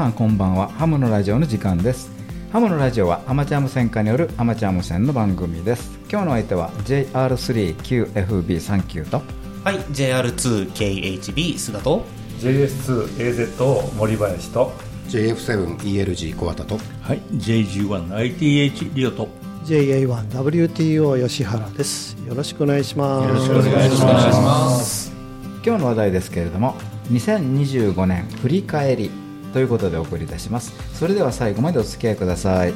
さんこんばんは。ハムのラジオの時間です。ハムのラジオはアマチュア無線化によるアマチュア無線の番組です。今日の相手は JR3QFB39 と。はい JR2KHB 須田と。JS2AZ 森林と。JF7ELG 小畑と。はい J11ITH リオと。JA1WTO 吉原です。よろしくお願いします。よろしくお願いします。今日の話題ですけれども2025年振り返りということでお送りいたします。それでは最後までお付き合いください。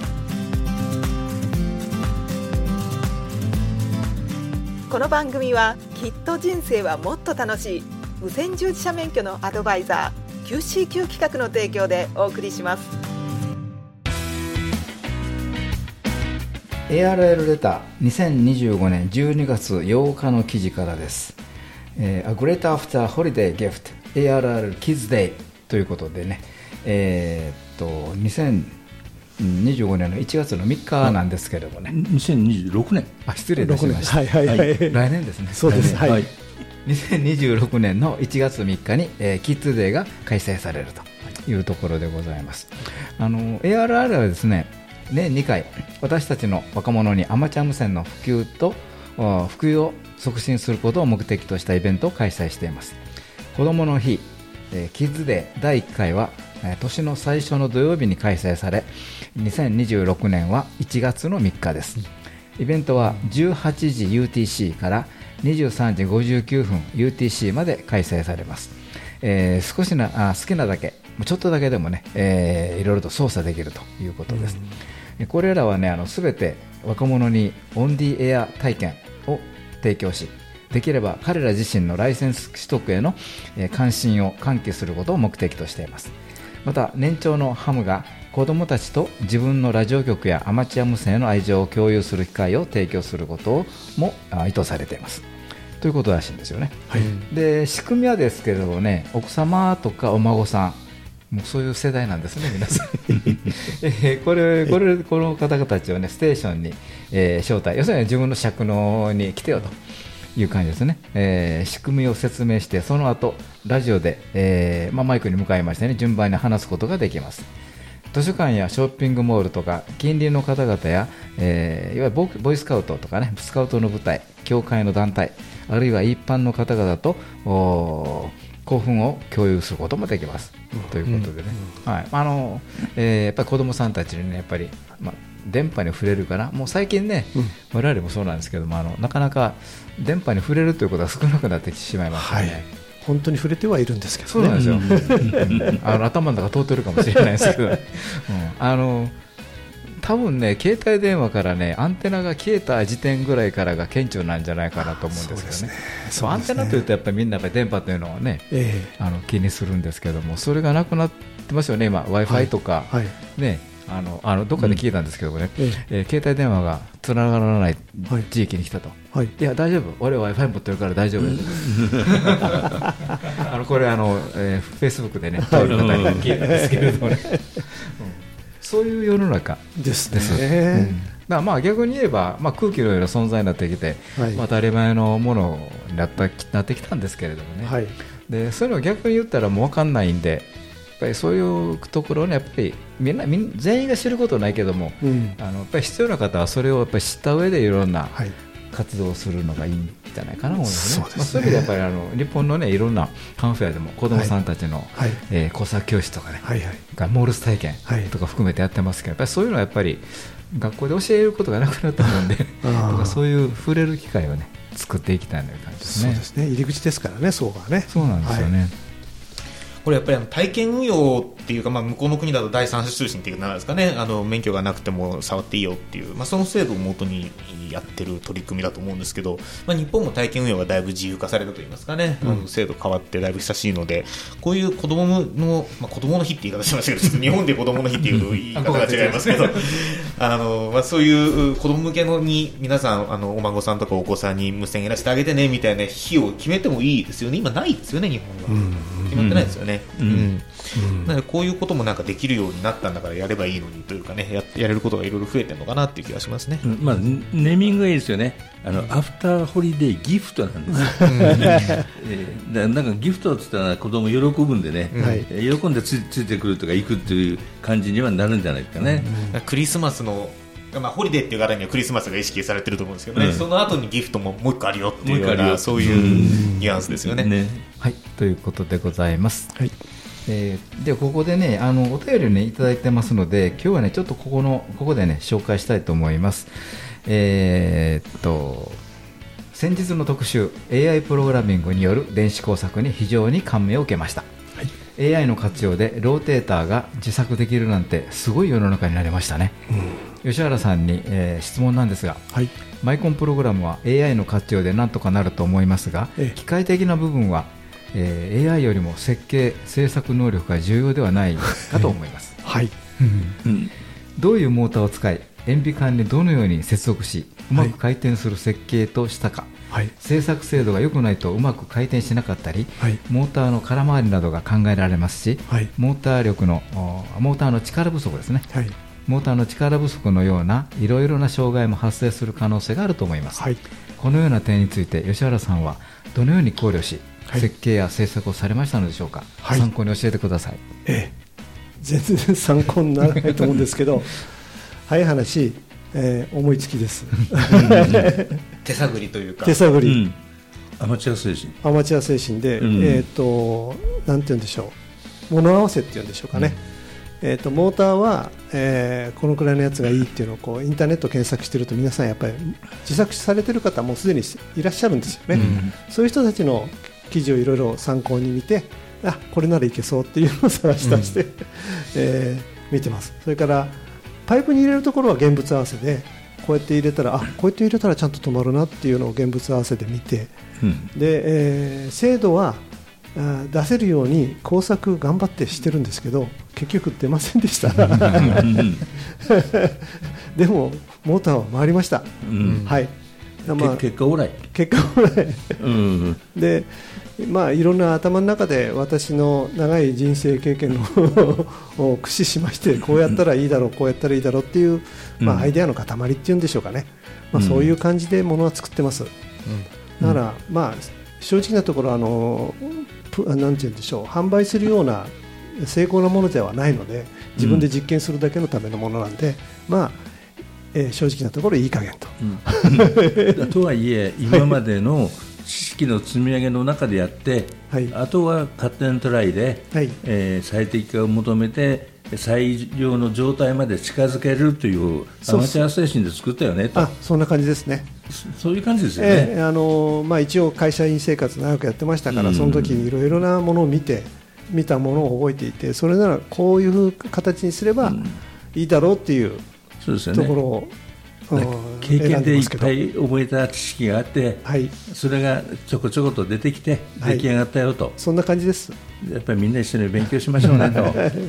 この番組はきっと人生はもっと楽しい。無線従事者免許のアドバイザー QCQ 企画の提供でお送りします。ARL レター2025年12月8日の記事からです、えー、A Great After Holiday Gift ARL Kids Day ということでねえーっと2025年の1月の3日なんですけれどもね、2026年。あ失礼いたしました、はいはいはい、来年ですね。そうです。来年。はい2026年の1月3日に、えーキッズデーが開催されるとい。うところでございます。あの ARR はですね年2回私たちの若者にアマチュア無線の普及とお普及を促進することを目的としたイベントを開催しています。子どもの日、えーキッズデー第1回は、えー年の最初の土曜日に開催され2026年は1月の3日です。イベントは18時 UTC から23時59分 UTC まで開催されます、えー少しなあ好きなだけちょっとだけでもね、えーいろいろと操作できるということです、えこれらはねあの全て若者にオンディエア体験を提供しできれば彼ら自身のライセンス取得へのえー関心を喚起することを目的としていますまた年長のハムが子どもたちと自分のラジオ局やアマチュア無線への愛情を共有する機会を提供することもあ意図されています。ということらしいんですよね、で仕組みはですけれどね奥様とかお孫さんもうそういう世代なんですね皆さん、えーこれこれこの方々たちをねステーションに、えー招待。要するに自分の尺能に来てよという感じですね、えー仕組みを説明してその後ラジオで、えーまあ、マイクに向かいましてね順番に話すことができます。図書館やショッピングモールとか近隣の方々や、えーいわゆるボイスカウトとかねスカウトの部隊教会の団体あるいは一般の方々と興奮を共有することもできます、ということでね、はい。あのえーやっぱり子どもさんたちにねやっぱり、まあ、電波に触れるからもう最近ね、我々もそうなんですけどもあのなかなか電波に触れるということが少なくなってしまいましたね。はい。本当に触れてはいるんですけどね。そうなんですよ、あの頭の中通ってるかもしれないですけど、うん。あの多分ね、携帯電話からね、アンテナが消えた時点ぐらいからが顕著なんじゃないかなと思うんですよね。そうアンテナというと、やっぱりみんなやっぱり電波というのをね、えあの気にするんですけども、それがなくなってますよね、今、w i f i とか、えはい。ね、あのあのどっかで聞いたんですけどもね、ええー携帯電話がつながらないはい。地域に来たと。はい。いや大丈夫、俺は Wi-Fi 持ってるから大丈夫や あのこれあの、えー、Facebook でね、とある方に聞いたんですけれどもね、うん。そういう世の中ですです。うん。ねだまあ逆に言えば、まあ、空気のような存在になってきて、はい。まあ、当たり前のものになったなってきたんですけれどもね、はい。でそういうのを逆に言ったらもう分かんないんで、ぱりそういうところをね、やっぱりみんなみん全員が知ることはないけども、うん。あのやっぱり必要な方はそれをやっぱり知った上でいろんなはい。活動をするのがいいんじゃないかなと思いますね。そうですね。まあ、そういう意味でやっぱりあの日本のねいろんなカンフェアでも子どもさんたちの、はい。えー工作教室とかね、はいはい。がモールス体験はい。とか含めてやってますけど、やっぱりそういうのはやっぱり学校で教えることがなくなったもんで、あー。だからそういう触れる機会をね作っていきたいなという感じですね。そうですね。入り口ですからねそうがね。そうなんですよね。これやっぱりあの体験運用っていうか、まあ、向こうの国だと第三者通信っていうかなんですかねあの免許がなくても触っていいよっていう、まあ、その制度を元にやってる取り組みだと思うんですけど、まあ、日本も体験運用がだいぶ自由化されたといいますかね、あの制度変わってだいぶ久しいのでこういう子供の、まあ、子供の日って言い方しましたけどちょっと日本で子供の日っていう言い方が違いますけどあの、まあ、そういう子供向けのに皆さんあのお孫さんとかお子さんに無線やらせてあげてねみたいな日を決めてもいいですよね。今ないですよね日本は。決まってないですよね。うん。うん。なのでこういうこともなんかできるようになったんだからやればいいのにというかねややれることがいろいろ増えてるのかなっていう気がしますね。まあ、ネーミングがいいですよね、あのアフターホリデーギフトなんですよ、えなんかギフトって言ったら子供喜ぶんでね、はい。えー喜んでつついてくるとか行くっていう感じにはなるんじゃないですかね。クリスマスのまあ、ホリデーっていう柄にはクリスマスが意識されてると思うんですけどね、うんその後にギフトももう一個あるよっていうようもう一個あるよなそういうニュアンスですよね。ねはい、ということでございます。はいえーでここでねあのお便りをねいただいてますので今日はねちょっとここのここでね紹介したいと思います。えーっと先日の特集 AI プログラミングによる電子工作に非常に感銘を受けました。AI の活用でローテーターが自作できるなんてすごい世の中になりましたね、吉原さんに、えー質問なんですがはい。マイコンプログラムは AI の活用でなんとかなると思いますが、ええ。機械的な部分は、えー AI よりも設計制作能力が重要ではないかと思います。はい。うん。どういうモーターを使い塩ビ管にどのように接続しうまく回転する設計としたか、はい。制作精度が良くないとうまく回転しなかったり、はい。モーターの空回りなどが考えられますし、はい。モーター力のおモーターの力不足ですね。はい。モーターの力不足のようないろいろな障害も発生する可能性があると思います、はい。このような点について吉原さんはどのように考慮し、はい。設計や制作をされましたのでしょうか、はい。参考に教えてください。ええ。全然参考にならないと思うんですけど 早い話、えー思いつきです。手探りというか。手探り、うん。アマチュア精神。アマチュア精神で、うん。えっ、と、なんて言うんでしょう、物合わせっていうんでしょうかね、えー、とモーターは、えーこのくらいのやつがいいっていうのをこうインターネット検索してると皆さんやっぱり自作されてる方もうすでにいらっしゃるんですよね、そういう人たちの記事をいろいろ参考に見てあこれならいけそうっていうのを探し出して、えー見てます。それからパイプに入れるところは現物合わせでこうやって入れたらあこうやって入れたらちゃんと止まるなっていうのを現物合わせで見てうん。で、えー精度は出せるように工作頑張ってしてるんですけど結局出ませんでした。うん。でもモーターは回りました、うん。はい。まあけ結果オーライ。結果はねうん。でまあいろんな頭の中で私の長い人生経験の を駆使しましてこうやったらいいだろうこうやったらいいだろうっていう、まあ、うんアイデアの塊っていうんでしょうかね、まあ、うんそういう感じでものは作ってます、だから、まあ正直なところあのプなんて言うんでしょう販売するような成功なものではないので自分で実験するだけのためのものなんで、まあ、えー正直なところいい加減と。うん。とはいえ、今までの知識の積み上げの中でやって、はい。あとはカットエントライで、はい。えー最適化を求めて、最良の状態まで近づけるというアマチュア精神で作ったよねと。あそんな感じですね。そういう感じですよね。ええあのまあ、一応、会社員生活長くやってましたから、うん。その時にいろいろなものを見て、見たものを覚えていて、それならこういう形にすればいいだろうっていうそうですよね。ところを、うん経験でいっぱい覚えた知識があって、はい、それがちょこちょこと出てきてはい。出来上がったよと、そんな感じです、やっぱりみんな一緒に勉強しましょうねと。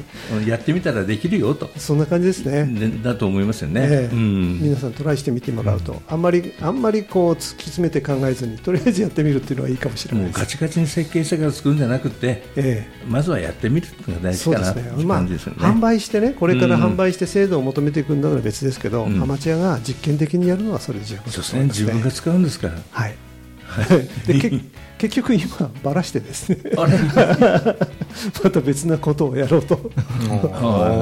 やってみたらできるよと。そんな感じですね。でだと思いますよね。ええ。うん。皆さんトライしてみてもらうと、あんまりあんまりこう突き詰めて考えずにとりあえずやってみるっていうのはいいかもしれなもいうです。ガチガチに設計してから作るんじゃなくて、えまずはやってみるっていうのが大事そうですかなって、いうね。まあ、感じですよね。販売してね、これからうん。販売して精度を求めていくんだったら別ですけど、うん。アマチュアが実験的にやるのはそれで十分だそうですね、と思います自分が使うんですから。はい。でけ結局今ばらしてですね。あれ？また別なことをやろうと。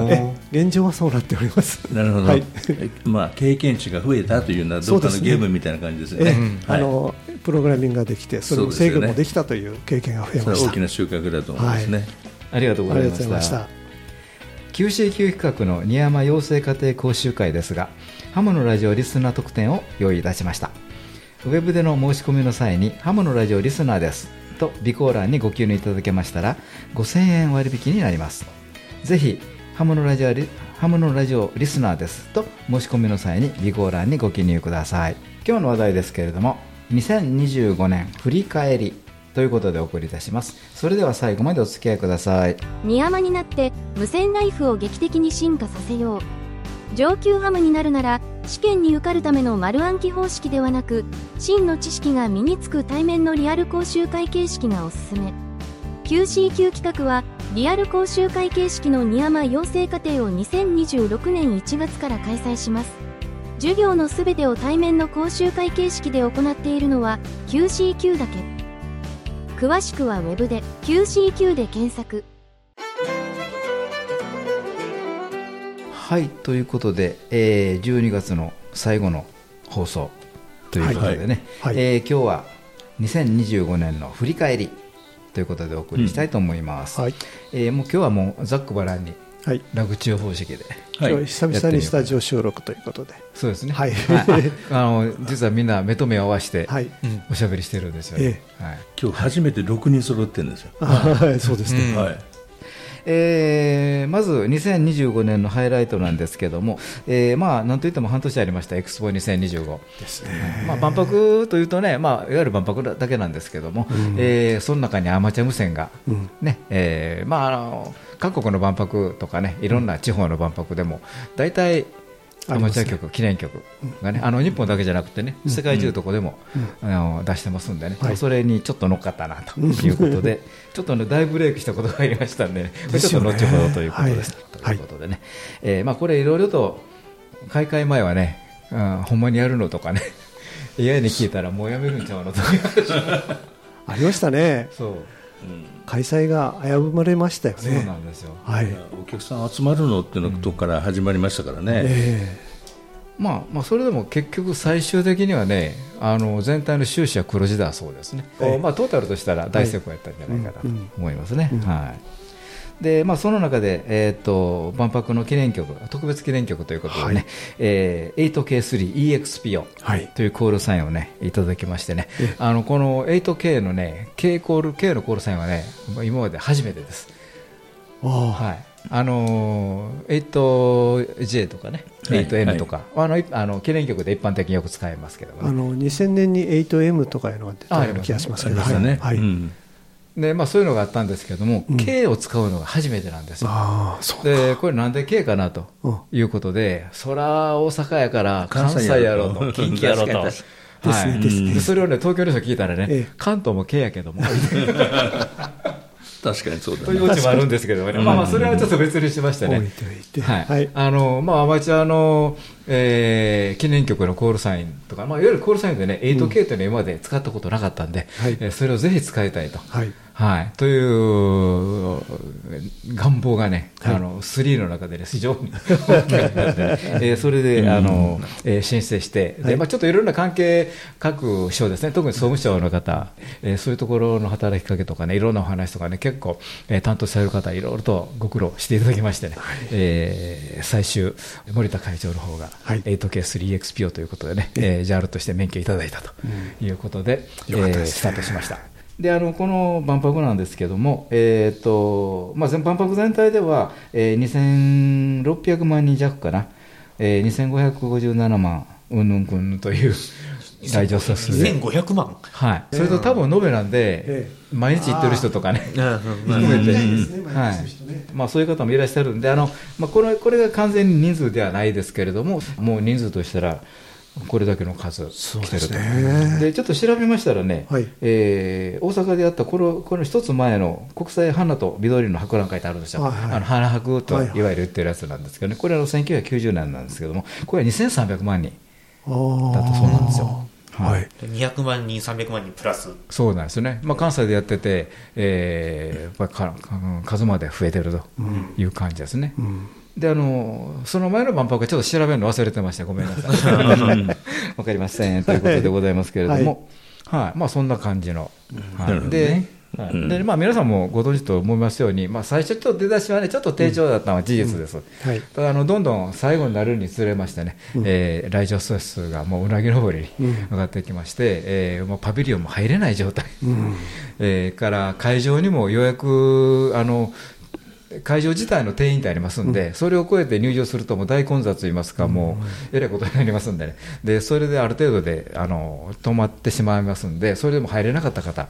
え現状はそうなっております。なるほど、はい。えまあ、経験値が増えたというのは、どっかのそうですね。ゲームみたいな感じですね。はい。あのプログラミングができてそれも制御もできたという経験が増えました。大きな収穫だと思いますね。ありがとうごありがざいました。とうございました。QCQ 企画の新山養成家庭講習会ですがハモのラジオリスナー特典を用意いたしました。ウェブでの申し込みの際にハモのラジオリスナーです。と備考欄にご記入いただけましたら5000円割引になります。ぜひハモのラジオリハモのラジオリスナーです。と申し込みの際に備考欄にご記入ください。今日の話題ですけれども2025年振り返り。ということでお送りいたします。それでは最後までお付き合いください。ニヤマになって無線ライフを劇的に進化させよう。上級ハムになるなら試験に受かるための丸暗記方式ではなく真の知識が身につく対面のリアル講習会形式がおすすめ。QCQ 企画はリアル講習会形式の二山養成課程を2026年1月から開催します。授業のすべてを対面の講習会形式で行っているのは QCQ だけ。詳しくは Web で QCQ で検索。はいということで、えー、12月の最後の放送ということでね、はいえー今日は2025年の振り返りということでお送りしたいと思います、はい。えーもう今日はもうざっくばらんにはい。楽中方式で。は久々にスタジオ収録ということで。そうですね、はい。あの実はみんな目と目を合わせてはい。おしゃべりしてるんですよね、はい。今日初めて6人揃ってるんですよ。はい。そうですね。はい。えーまず2025年のハイライトなんですけども、えーまあなんといっても半年ありましたエクスポ2025ですね。まあ、万博というとね、まあ、いわゆる万博だけなんですけども、えーその中にアマチュア無線が、うん。ねえーまあ、あの各国の万博とかねいろんな地方の万博でも大体アマチュア曲、記念曲がね、あの日本だけじゃなくてね、世界中どこでも、あの出してますんでね、はい。それにちょっと乗っかったなということで、ちょっとね大ブレイクしたことがありましたんでちょっと後ほどということです。はい。ということでね、えーまあ、これいろいろと開会前はね、うん、ほんまにやるのとかね、AI に聞いたらもうやめるんちゃうのとか、ありましたね。そう、開催が危ぶまれましたよそうねなんですよ。はい。お客さん集まるのっていうのとこから始まりましたからね。えまあ、まあそれでも結局最終的にはねあの全体の収支は黒字だそうですね、はいまあ、トータルとしたら大成功やったんじゃないかなとはい。うん。思いますね、うん。はいでまあ、その中で、えー、と万博の記念曲特別記念曲ということでね、はい。えー 8K3EXP をはい。というコールサインをねいただきましてね。あのこの 8K のね K コール K のコールサインはね今まで初めてです。はい、あのー 8J とかね、はい。8M とか、あのいあの記念曲で一般的によく使いますけどもね、あの2000年に 8M とかいうのが出たような気がしますあけどね。はい、うんでまあ、そういうのがあったんですけども、うん。K を使うのが初めてなんですよ。ああそうでこれなんで K かなとうん。いうことで、そら大阪やから関西やろうと、近畿やろうと。はい。ですね。でそれをね東京の人聞いたらね、ええ。関東も K やけども。確かにそうだというね。オチもあるんですけどもね、まあまあそれはちょっと別にしましてね、はい。あのまあ、アマチュアの、えー記念曲のコールサインとか、まあ、いわゆるコールサインでね、8K というのは今まで使ったことなかったんで、はい。えーそれをぜひ使いたいと。はい。はい、という願望がね、はい。あの3の中で、ね、非常に大きかったんで、えーそれであの、えー申請して、ではい。まあ、ちょっといろんな関係各省ですね、特に総務省の方、えーそういうところの働きかけとかね、いろんなお話とかね、結構、えー担当される方、いろいろとご苦労していただきましてね、えー最終、森田会長の方が、はい。8K3XPO ということでね、えー、JAL として免許いただいたということで、よかったです。ねえースタートしました。であのこの万博なんですけども、えーとまあ、全万博全体では、えー、2600万人弱かな、えー、2557万うんぬんくんという来場者数で、2500万。はい、それと多分延べなんで、え毎日行ってる人とかね、含めて、はいまあ、そういう方もいらっしゃるんで、あのまあ、これこれが完全に人数ではないですけれども、もう人数としたら、これだけの数来てると。ね。でちょっと調べましたらね、はい。えー大阪でやったこのこの一つ前の国際花と緑の博覧会ってあるんですよ、はいはい。あの花博といわゆる言ってるやつなんですけどね、これはあの1990年なんですけども、これは2300万人ああだったそうなんですよ。はい。200万人300万人プラス。そうなんですよね、まあ、関西でやってて、えーやっぱ数まで増えてるという感じですね。うん。であのその前の万博ちょっと調べるの忘れてました、ごめんなさい。わかりません。ということでございますけれども、はい。まあ、そんな感じの。はい。なるほどでね。はいでまあ、皆さんもご存知と思いますように、まあ、最初、ちょっと出だしはね、ちょっと低調だったのは事実です。はい。ただあのどんどん最後になるにつれましてね、えー来場者数がもううなぎ登りに上がってきまして、えーもうパビリオンも入れない状態、うん。えーから会場にも予約あの会場自体の定員ってありますんで、それを超えて入場するともう大混雑といいますか、もうえらいことになりますんでね、でそれである程度であの止まってしまいますんで、それでも入れなかった方、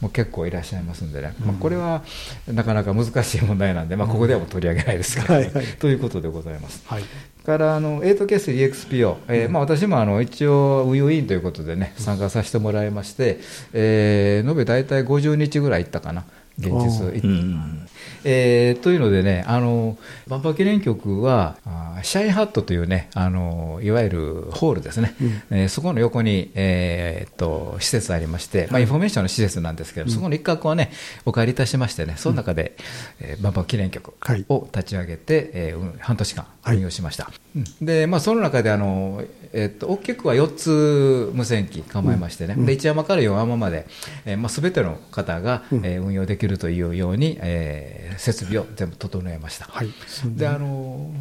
も結構いらっしゃいますんでね、まあ、これはなかなか難しい問題なんで、まあ、ここではもう取り上げないですから、はいはい。ということでございます。はい。からあの 8K3XP を、えーまあ、私もあの一応、運用委員ということでね、参加させてもらいまして、えー延べ大体50日ぐらい行ったかな、現実、うんえーというのでね、あの万博記念局は、、シャインハットというね、あのいわゆるホールですね、えーそこの横に、えーっと施設ありまして、まあ、インフォメーションの施設なんですけど、そこの一角をね、お借りいたしましてね、その中で、えー万博記念局はい。を立ち上げて、えーうん半年間はい。運用しました。うん。で、まあ、その中であの、えーっと大きくは4つ無線機構えましてね、で一山から四山まで、えーまあ、全ての方が、えー運用できるというように、えー設備を全部整えました。はいであの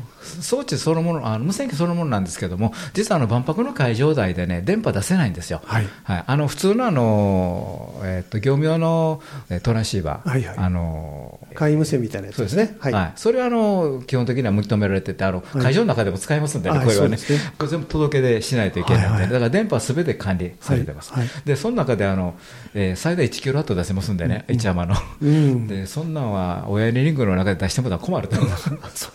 装置そのものあの無線機そのものなんですけども実はあの万博の会場内でね電波出せないんですよ、はい。あの普通のあの、えっと業務用のえートランシーバー、はいはい。あの簡易無線みたいなやつそうですね。ですね。はい。それはあの基本的には認められててあの、い。会場の中でも使えますんでね、はいこれはね。ね。これ全部届け出しないといけないので、はいはいだから電波はすべて管理されてます、はいはい。でその中であの、えー最大1キロワット出せますんでね、一山の、うん。でそんなんは親指リングの中で出してもら困ると。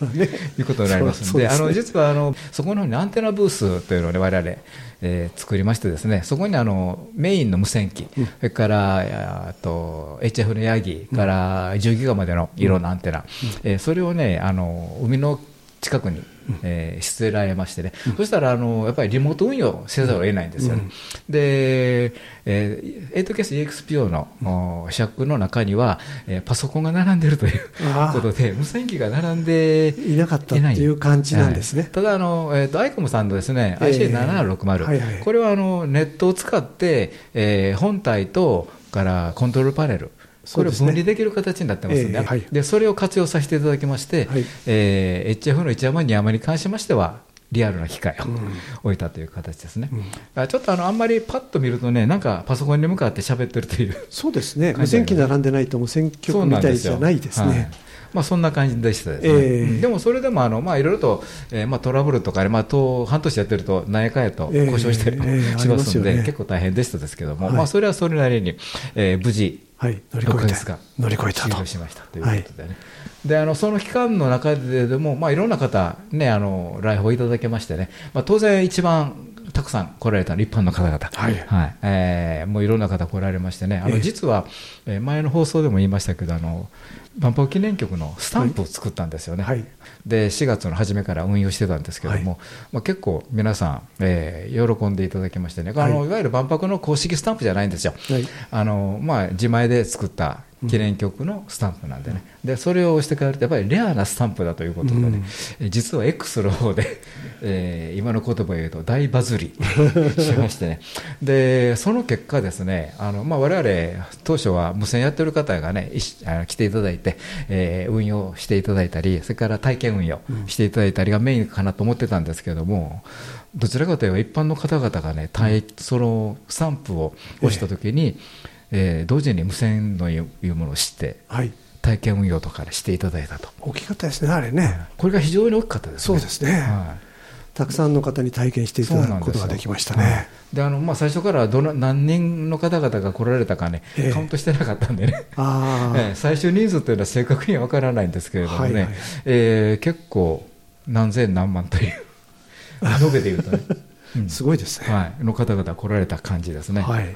ね。いうことになりますので、ね。の実はあのそこの方にアンテナブースというのを、ね、我々、えー作りましてですね、そこにあのメインの無線機、それからあと HF のヤギから10ギガまでの色のアンテナ、えーそれをねあの海の近くに、えー捨てられましてね、そしたらあのやっぱりリモート運用せざるを得ないんですよね。で、えー、8KSEXPO のおシャックの中には、えーパソコンが並んでるということで、無線機が並んでいなかったっていう感じなんですね。はい。ただあの、えー、とアイコムさんのですね、えー。IC7760、はいはい。これはあのネットを使って、えー本体とからコントロールパネル、これを分離できる形になってますんで、えーはいでそれを活用させていただきまして、はいえー HF の1山2山に関しましては、リアルな機械を、置いたという形ですね。あちょっとあのあんまりパッと見るとね、なんかパソコンに向かって喋ってるという。そうですね。無線機並んでないと無線局みたいじゃないですはいね。まあ、そんな感じでしたですね、ええ。うんでもそれでもあの、まあ、いろいろと、えーまあ、トラブルとかね、まあ、と半年やってると、何やかんやとええ故障したりもええ しますんで、結構大変でしたですけども、はい。まあ、それはそれなりに、えー無事、はい。乗り越6えてヶ月間、乗り越えたと。しましたということでね。であのその期間の中ででも、まあ、いろんな方、ね、あの来訪いただけましてね、まあ、当然、一番たくさん来られたのは一般の方々、はい。えーもういろんな方来られましてね、あのええ。実は、えー前の放送でも言いましたけど、あの万博記念局のスタンプを作ったんですよね、はい。で4月の初めから運用してたんですけども、まあ、結構皆さん、えー喜んでいただきましてね、あのはい。いわゆる万博の公式スタンプじゃないんですよ。はい。あのまあ、自前で作った記念局のスタンプなんでね、でそれを押してくれると、やっぱりレアなスタンプだということでね、うん。え実は X の方で、えー今の言葉を言うと大バズり しましてね、でその結果ですね、あのまあ、我々当初は無線やってる方がね、いしあの来ていただいて、えー運用していただいたり、それから体験運用していただいたりがメインかなと思ってたんですけども、どちらかというと一般の方々がね、体そのスタンプを押したときに、えー同時に無線のいうものを知って、はい。体験運用とかでしていただいたと。大きかったですね、あれね。これが非常に大きかったですね。そうですねはいたくさんの方に体験していただくことができましたはいね。であのまあ、最初からどの何人の方々が来られたかね、ええカウントしてなかったんでね、ああ、ええ最終人数というのは正確には分からないんですけれどもね、はいはいえー結構、何千何万という、延べでいうとね、うんすごいですね。はい、の方々来られた感じですね。はい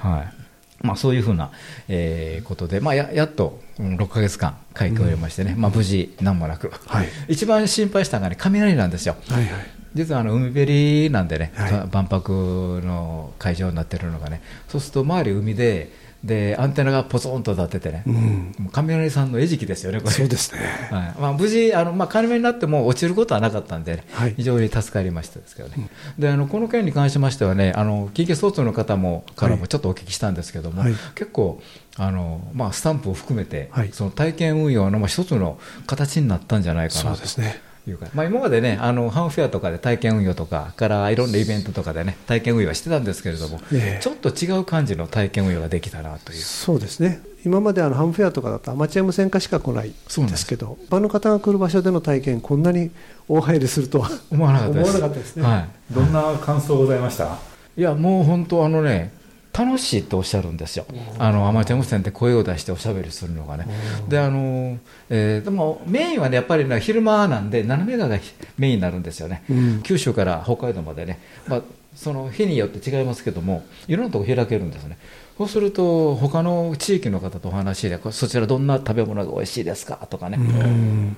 まあ、そういうふうな、えーことで、まあ、ややっと、うん6ヶ月間、会期を終えましてね、まあ、無事、なんもなく、はい一番心配したのが、ね、雷なんですよ。はいはい。実はあの海べりなんでね、はい万博の会場になってるのがね、そうすると周り海で、でアンテナがポツンと立っててね、うん。もう雷さんの餌食ですよね、これ。そうですね。はいまあ、無事、あのまあ、金目になっても落ちることはなかったんで、はい非常に助かりましたですけどね、であのこの件に関しましてはね、あの近畿総通の方もからもちょっとお聞きしたんですけども、はい結構あの、まあ、スタンプを含めて、はいその体験運用のまあ一つの形になったんじゃないかそなとうですね。いうか、まあ、今までね、あのハンフェアとかで体験運用とかからいろんなイベントとかでね、体験運用はしてたんですけれども、ええちょっと違う感じの体験運用ができたなという。そうですね。今まであのハンフェアとかだとアマチュア無線化しか来ないんですけど、一般の方が来る場所での体験、こんなに大入りするとは思わなかったです。思わなかったですねはいどんな感想ございました？いや、もう本当、あのね、楽しいっておっしゃるんですよ、あのアマチュア無線って声を出しておしゃべりするのがね、であのえーでもメインはね、やっぱりね、昼間なんで、7メガがメインになるんですよね、うん。九州から北海道までね、まあ、その日によって違いますけども、いろんなとこ開けるんですね、そうすると、他の地域の方とお話で、そちらどんな食べ物が美味しいですかとかね、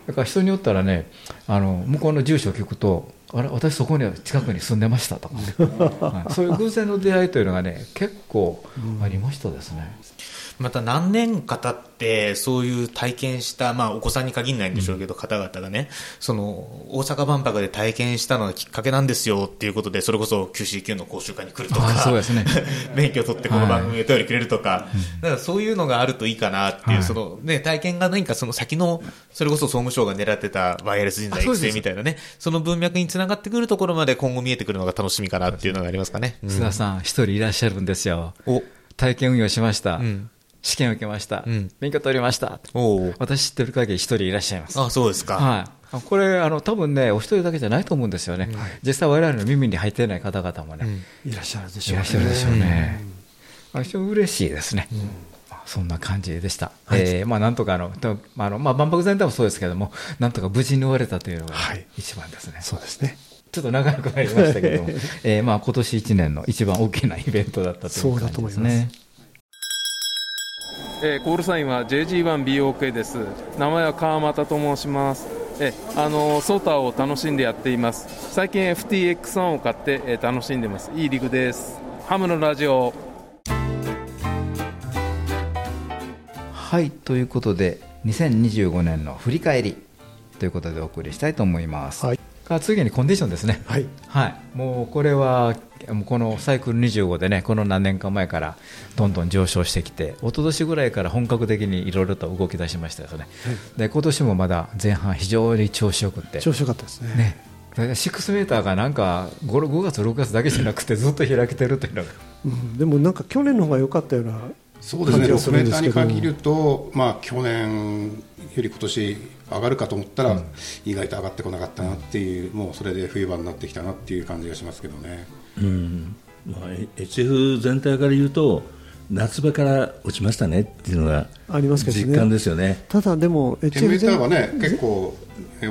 だから人によったらね、あの向こうの住所を聞くと、あれ、私、そこに近くに住んでましたとかね、はい、そういう偶然の出会いというのがね、結構ありましたですね。また何年か経って、そういう体験した、まあお子さんに限らないんでしょうけど、うん、方々がね、その、大阪万博で体験したのがきっかけなんですよっていうことで、それこそ QCQ の講習会に来るとか、そうですね。免許を取ってこの番組にお便りくれるとか、はい、だからそういうのがあるといいかなっていう、はい、そのね、体験が何かその先の、それこそ総務省が狙ってたワイヤレス人材育成みたいなね、その文脈につながってくるところまで今後見えてくるのが楽しみかなっていうのがありますかね。須田さん、一人いらっしゃるんですよ。お。体験運用しました。うん試験を受けました、うん、免許取りました。私知ってる限り一人いらっしゃいます。あそうですか、はい、これあの多分ねお一人だけじゃないと思うんですよね、うん、実際我々の耳に入っていない方々もね、うん、いらっしゃるでしょう、ね、いらっしゃるでしょうね、うん、非常に嬉しいですね、そんな感じでした。はい、えー、まあ、なんとかあの、あのまあ、万博全体もそうですけれども、なんとか無事に終われたというのが一番ですね。はい、そうですね。ちょっと長くなりましたけども、えー、まあ今年1年の一番大きなイベントだったという感じですね。えー、コールサインは JG1BOK です。名前は川又と申します。えあのソーターを楽しんでやっています。最近 FTX1 を買って、えー、楽しんでます。いいリグです。ハムのラジオ。はいということで2025年の振り返りということでお送りしたいと思います、はい、次にコンディションですね。はい、はい、もうこれはこのサイクル25でねこの何年か前からどんどん上昇してきて一昨年ぐらいから本格的にいろいろと動き出しましたよね、はい、で今年もまだ前半非常に調子よくて。調子よかったですね。ね。6メーターがなんか 5, 5月、6月だけじゃなくてずっと開けてるというのが、うん、でもなんか去年の方が良かったようなそうですね、6メーターに限ると、まあ、去年より今年上がるかと思ったら、うん、意外と上がってこなかったなっていう、もうそれで冬場になってきたなっていう感じがしますけどね。うん。まあ、HF 全体から言うと夏場から落ちましたねっていうのがありますけど、実感ですよね。ただでも HF 全体はね結構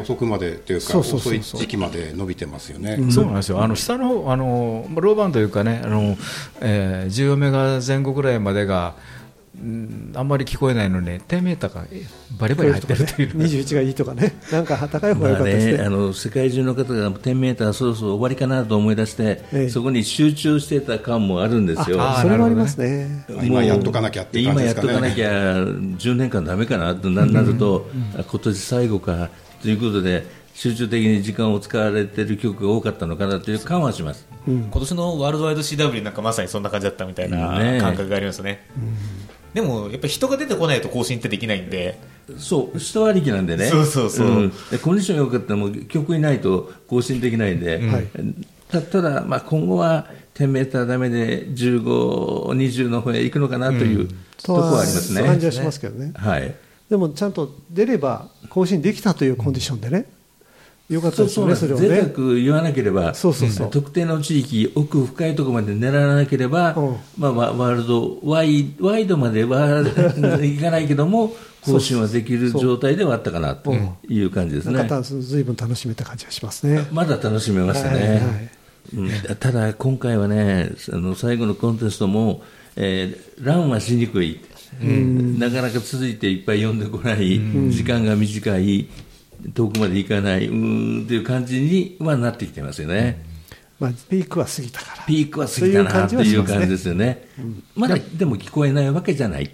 遅くまでというか遅い時期まで伸びてますよね、そうなんですよ。あの下のあのローバンというかねあの、えー、10メガ前後ぐらいまでがあんまり聞こえないのに、低メーターがバリバリ入ってるという、ね、21がいいとかね、なんか高い方が良かったですね,、あ、の世界中の方が10メーターそろそろ終わりかなと思い出して、ええ、そこに集中してた感もあるんですよ、それもありますね、今やっとかなきゃっていう感じですかね、今やっとかなきゃ10年間だめかなとなると、うん、今年最後かということで、集中的に時間を使われている曲が多かったのかなという感はします、うん、今年のワールドワイド CW なんかまさにそんな感じだったみたいな感覚がありますね。うんでもやっぱり人が出てこないと更新ってできないんでそう人ありきなんでねそうそうそう、うん、コンディションが良かったらも曲いないと更新できないんで、うん、たただ、まあ、今後は10メーターだめで15、20の方へ行くのかなという、うん、ところはありますね。感じはしますけどね。はい。でもちゃんと出れば更新できたというコンディションでね。よかったですよね、それをね。贅沢言わなければ、そうそうそう特定の地域、奥深いところまで狙わなければ、うん、まあ、ワールドワイ、ワイドまではいかないけども、更新はできる状態ではあったかなという感じですね。ずいぶん楽しめた感じがしますね。まだ楽しめましたね。はいはいうん、ただ、今回はね、あの最後のコンテストも、えー、ランはしにくい。うん、なかなか続いていっぱい読んでこない、時間が短い、遠くまで行かない、うんという感じにはなってきてますよね。まあ、ピークは過ぎたから。ピークは過ぎたなという感じですよね。まだでも聞こえないわけじゃない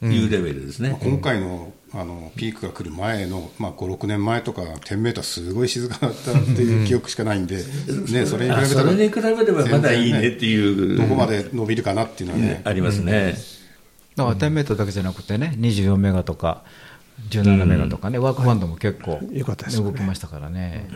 というレベルですね。今回のあのピークが来る前の、まあ、5、6年前とか、10メーターすごい静かだったっていう記憶しかないんで、ね、それに比べたら、それに比べればまだいいねっていう、どこまで伸びるかなっていうのはね、ありますね。だから10メーターだけじゃなくてね、24メガとか、17メガとかね、ワークバンドも結構、動きましたからね。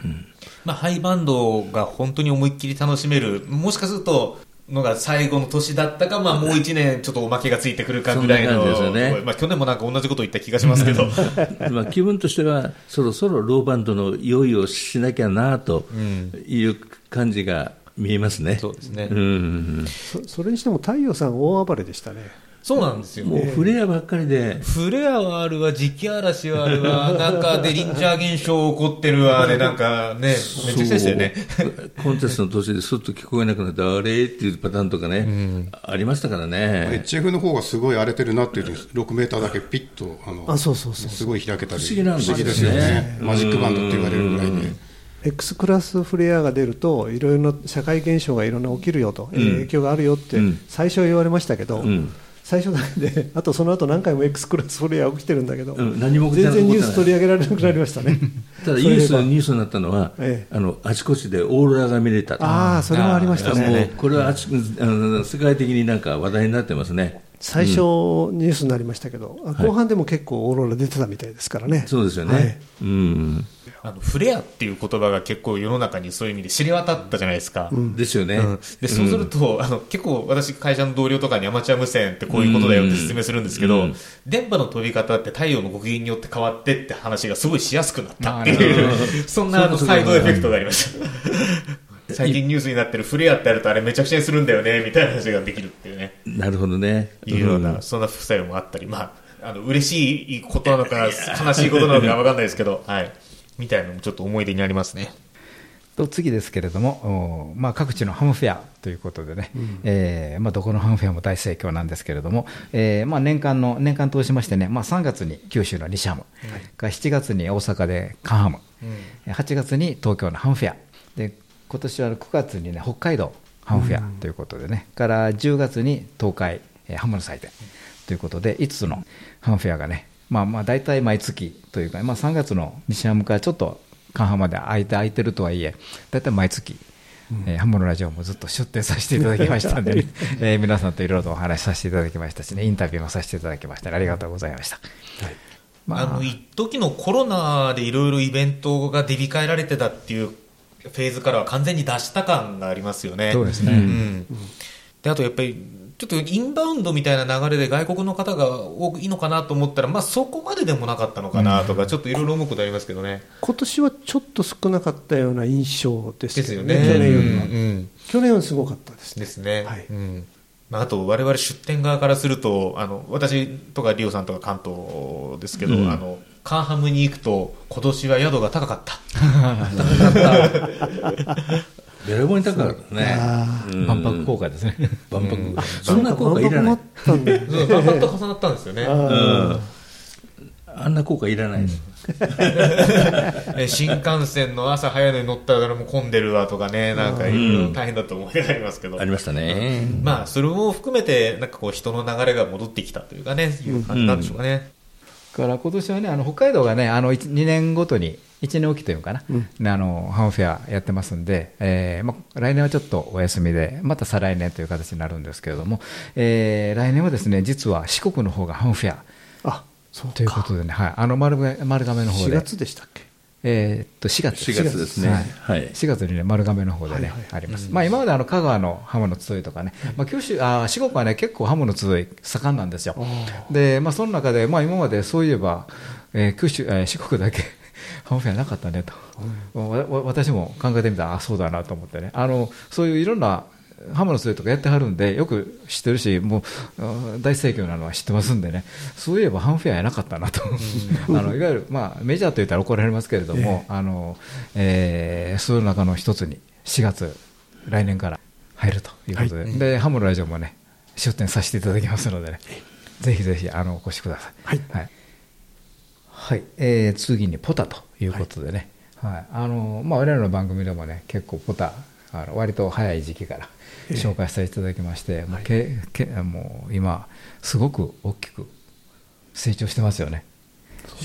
まあ、ハイバンドが本当に思いっきり楽しめる、もしかすると、のが最後の年だったか、まあ、もう1年ちょっとおまけがついてくるかぐらいの、ね、まあ、去年もなんか同じこと言った気がしますけど。まあ気分としては、そろそろローバンドの用意をしなきゃなという感じが見えますね。そうですね、うん。そそれにしても太陽さん大暴れでしたね。そうなんですよ。もうフレアばっかりで。フレアはあるわ、磁気嵐はあるわ、なんかデリンジャー現象起こってるわ、で、なんかね、めっちゃくちゃですよね。コンテストの途中ですっと聞こえなくなって、あれ？っていうパターンとかね、うん、ありましたからね。HF の方がすごい荒れてるなっていう6メーターだけピッと、あの、あそうそうそうすごい開けたり。不思議なんですよね。マジックバンドって言われるぐらいで。X クラスフレアが出るといろいろな社会現象がいろんな起きるよと、うん、影響があるよって最初は言われましたけど、うん、最初だけで あとその後何回も X クラスフレア起きてるんだけど、うん、何も全然ニュース取り上げられなくなりましたね。ただニュースニュースになったのは、ええ、あのあちこちでオーロラが見れたああそれもありましたね。これはあちあの世界的になんか話題になってますね。最初、ニュースになりましたけど、後半でも結構オーロラ出てたみたいですからね。そうですよね。はい、うんあのフレアっていう言葉が結構世の中にそういう意味で知れ渡ったじゃないですか。うん、ですよね。うん、でそうすると、うん、あの結構私会社の同僚とかにアマチュア無線ってこういうことだよって説明するんですけど、電波の飛び方って太陽の極限によって変わってって話がすごいしやすくなったっていう、そんなあのサイドエフェクトがありました。最近ニュースになってるフレアってやるとあれめちゃくちゃにするんだよねみたいな話ができるっていうね。なるほどね。いうような、そんな副作用もあったり、まあ、あの嬉しいことなのか悲しいことなのかわかんないですけど、はい。みたいなのもちょっと思い出になりますね。と次ですけれども、まあ、各地のハムフェアということでね、うん、えー、まあ、どこのハムフェアも大盛況なんですけれども、えーまあ、年間の年間通しましてね、まあ、3月に九州の西ハム、はい、7月に大阪でカンハム、うん、8月に東京のハムフェアで今年は9月にね北海道ハムフェアということでね、うん、から10月に東海、えー、ハムの祭典ということで5つのハムフェアがねまあまあ大体毎月というか、まあ、3月の西山からちょっと半浜まで空いて空いてるとはいえ大体毎月、うん。えー、ハモのラジオもずっと出展させていただきましたんで、ね、えー、皆さんといろいろとお話しさせていただきましたしね。インタビューもさせていただきました。ありがとうございました。はい。まあ、あの一時のコロナでいろいろイベントが出控えられてたっていうフェーズからは完全に脱した感がありますよね。そうですね、うん、であとやっぱりちょっとインバウンドみたいな流れで外国の方が多くいいのかなと思ったら、まあ、そこまででもなかったのかなとか、ちょっといろいろ思うことありますけどね。今年はちょっと少なかったような印象ですけどね、去年よりは、うんうん、去年はすごかったです。ね。ですね。はい。うん。まあ、あと、われわれ出店側からすると、あの私とかリオさんとか関東ですけど、うん、あのカンハムに行くと、今年は宿が高かった。高かった。べらぼうに高かったね。万博効果ですね。万博。そんな効果いらない。万博と重なったんですよね。あんな効果いらないです。新幹線の朝早いのに乗ったら誰も混んでるわとかね、なんかいろいろ大変だと思いがありますけど。ありましたね。まあ、それも含めて、なんかこう人の流れが戻ってきたというかね、いう感じなんでしょうかね。から今年はね、あの北海道がね、あの2年ごとに1年おきというかな、うん、あのハムフェアやってますんで、えーまあ、来年はちょっとお休みで、また再来年という形になるんですけれども、えー、来年はですね実は四国の方がハムフェアあそうということでね、はい、あの丸丸亀の方で。4月でしたっけ？えー、っと4月 ,4 月ですね、はい、4月にね丸亀の方でね、あります、まあ、今まであの香川のハムの集いとかね、まあ、九州あ四国はね結構ハムの集い盛んなんですよ。で、まあ、その中で、まあ、今までそういえば、えー、九州、えー、四国だけハムフェアなかったねと、うん、私も考えてみたらあそうだなと思ってね。あのそういういろんなハムのスレとかやってはるんでよく知ってるしもう大盛況なのは知ってますんでね。そういえばハムフェアやなかったなと。あのいわゆる、まあ、メジャーと言ったら怒られますけれども、えー、あのえー、その中の一つに4月来年から入るということで。はい、でハムのラジオもね出展させていただきますのでね。ぜひぜひあのお越しください。はい、はい。はい、えー、次にポタということでね、はい、はい、あのまあ、我々の番組でもね結構ポタあの割と早い時期から 紹介させていただきまして、もうけけもう今すごく大きく成長してますよね。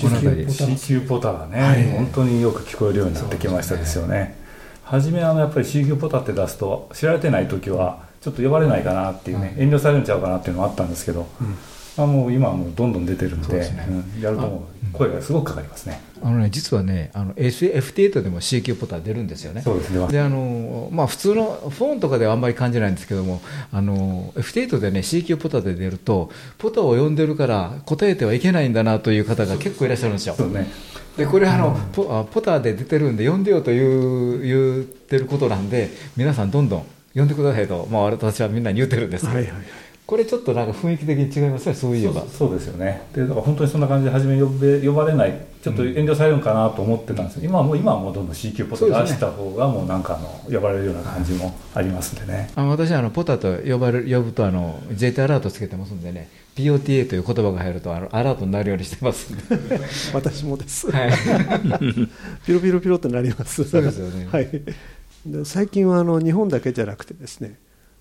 この辺り。C 級ポタがね、はい、本当によく聞こえるようになってきましたですよね。ね初めあのやっぱり C 級ポタって出すと知られてない時はちょっと呼ばれないかなっていうね、遠慮されるんちゃうかなっていうのもあったんですけど、うん。あもう今はもうどんどん出てるんで、ね。うん、やると声がすごくかかりますね。あのね実はね、あの FT8 でも C 級ポター出るんですよね。そうですね。であのまあ普通のフォンとかではあんまり感じないんですけども、あの F8 でね C 級ポターで出るとポターを呼んでるから答えてはいけないんだなという方が結構いらっしゃるんですよ。そうね。でこれあの、ポポターで出てるんで呼んでよという言ってることなんで皆さんどんどん呼んでくださいと、まあ、私はみんなに言ってるんですけど、はいはいはいこれちょっとなんか雰囲気的に違いますねそういえば。そうですよね。でだから本当にそんな感じで初め呼べ呼ばれないちょっと遠慮されるのかなと思ってたんですけど、今はもう今はもうどんどん C 級ポタ出した方がもうなんかあの呼ばれるような感じもありますんでね、あ私あのポタと呼ばれる呼ぶとあの JT アラートつけてますんでね。POTA という言葉が入るとあのアラートになるようにしてますんで。私もです、はい。ピロピロピロってなります。そうですよね。はい、で最近はあの日本だけじゃなくてですね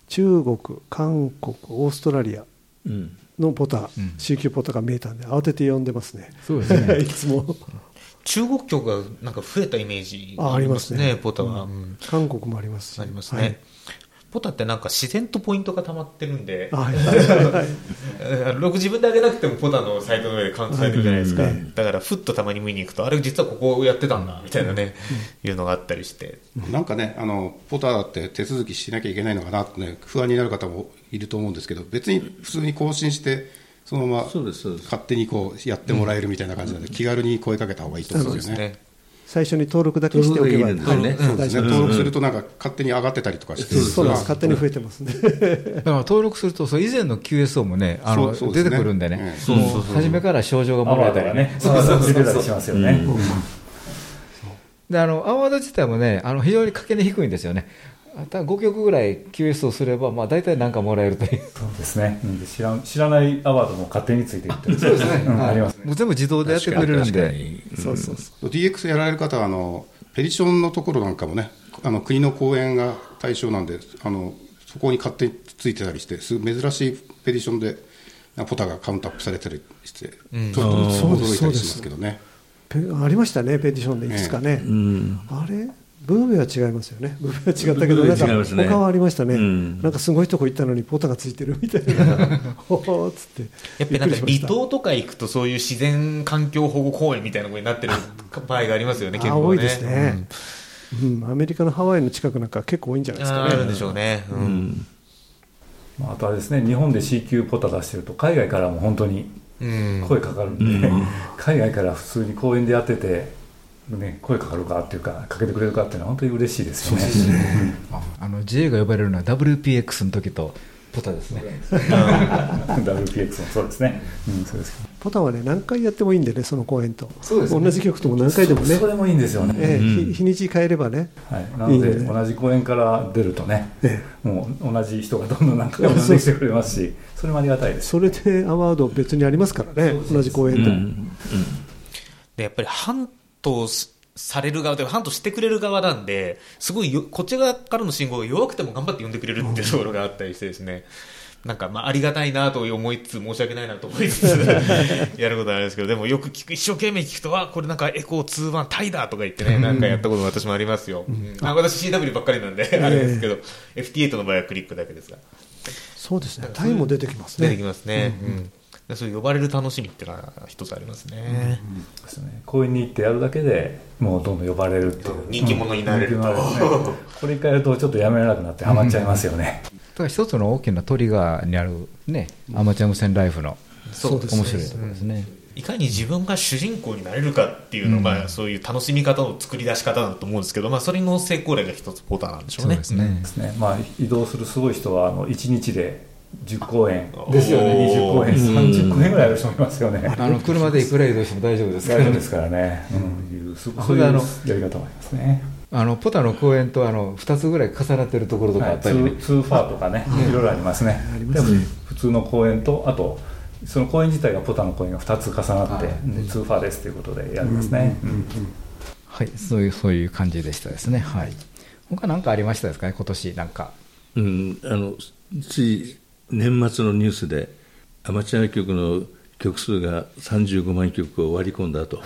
中国韓国オーストラリアうんのポタ、うん。C 級ポタが見えたんで慌てて呼んでますね。そうですね。いつも。中国局がなんか増えたイメージあありますね。ポタは、うん。韓国もありますし。ありますね、ポタってなんか自然とポイントが溜まってるんで、自分で上げなくてもポタのサイトの上でカウントされてるじゃないですか、はいだからふっとたまに見に行くとあれ実はここをやってたんだみたいなね、いうのがあったりして。なんかね、あのポターって手続きしなきゃいけないのかなって、ね、不安になる方もいると思うんですけど、別に普通に更新して、そのまま勝手にこうやってもらえるみたいな感じなので、気軽に声かけた方がいいと思うんですよね。最初に登録だけしておけば登録がいいね。そうです。ね登録するとなんか勝手に上がってたりとかして、そうなんですまあ。勝手に増えてますね。だから登録すると、そう以前の QSO もね、あの出てくるんでね、ええそうそうそうもう。初めから症状がアもらえたりね。そうそう出てたりしますよね。であのアワード自体もね、あの非常にかけ値低いんですよね、た5曲ぐらい QS をすれば、まあ、大体なんかもらえるという、そうですね、うんで知らん知らないアワードも勝手についていってるそうですね、ありますね。もう全部自動でやってくれるんで、にそうそうそう DX やられる方はあの、ペディションのところなんかもね、あの国の公園が対象なんであの、そこに勝手についてたりして、すごい珍しいペディションで、ポタがカウントアップされたりして、ちょっとそうです驚いたりしますけどね。ペありましたねペディションで。いくつかね、うん。あれ？ブーベは違いますよね。ブーベは違ったけどなんか他はありましたね、うん。なんかすごいとこ行ったのにポタがついてるみたいな。ほほーっつって。やっぱりなんか離島とか行くとそういう自然環境保護公園みたいなことになってる場合がありますよね結構ね。あ多いですね、うん。アメリカのハワイの近くなんか結構多いんじゃないですかね。ああるんでしょうね、うん。うん。まああとあれですね、日本で C 級ポタ出してると、海外からも本当にうん。声かかるんで、海外から普通に公園でやってて、ね、声かかるかっていうか、かけてくれるかっていうのは本当に嬉しいですよね。あの GA が呼ばれるのは WPX の時とポタですね。WPX もそうですね。うん、そうですポタはね何回やってもいいんでねその公演と。そうですね。同じ曲とも何回でもね。それもいいんですよね。ええ日日にち変えればね。はい、なのでいいね。同じ公園から出るとね、えもう同じ人がどんどん何回も出てきてくれますし、それもありがたいです。それでアワード別にありますからね。同じ公演でも、でやっぱりハントされる側というか、ハントしてくれる側なんで、すごいよこっち側からの信号が弱くても頑張って呼んでくれるっていうところがあったりしてですね、なんかまあありがたいなと思いつつ、申し訳ないなと思いつつ、やることはあるんですけど、でもよく聞く、一生懸命聞くと、あ、これなんかエコー2ワンタイだとか言ってね、なんかやったこと私もありますよ。うん。あ私 CW ばっかりなんで、あれですけど、FT8 の場合はクリックだけですが。そうですね。タイも出てきますね。出てきますね。うん。でそういう呼ばれる楽しみっていうのは一つありますね。ですね公園に行ってやるだけでもうどんどん呼ばれるっていう。人気者になれると。ね。これ一回やるとちょっとやめられなくなってハマっちゃいますよね、だから一つの大きなトリガーにあるね、アマチュア無線ライフのそうですね。面白いところですね。いかに自分が主人公になれるかっていうのが、そういう楽しみ方の作り出し方だと思うんですけど、まあ、それの成功例が一つポーターなんでしょうね。そうですね。まあ、移動するすごい人はあの1日で10公園。ですよね。20公園。30公園ぐらいある人もいますよね。あの 車でいくら移動しても大丈夫ですから大丈夫ですからね、うん、そういうやり方もありますね。あの POTA の公園とあの2つぐらい重なってるところとかあったりね、ーツーファーとかね、いろいろありますね。でも普通の公園と、あと、その公園自体が POTA の公園が2つ重なって、でツーファーですということでやりますね。うん。はい、そういうそういう感じでしたですね。はい。他何かありましたですかね、今年なんか。うん、あのつい年末のニュースでアマチュア局の曲数が35万曲を割り込んだと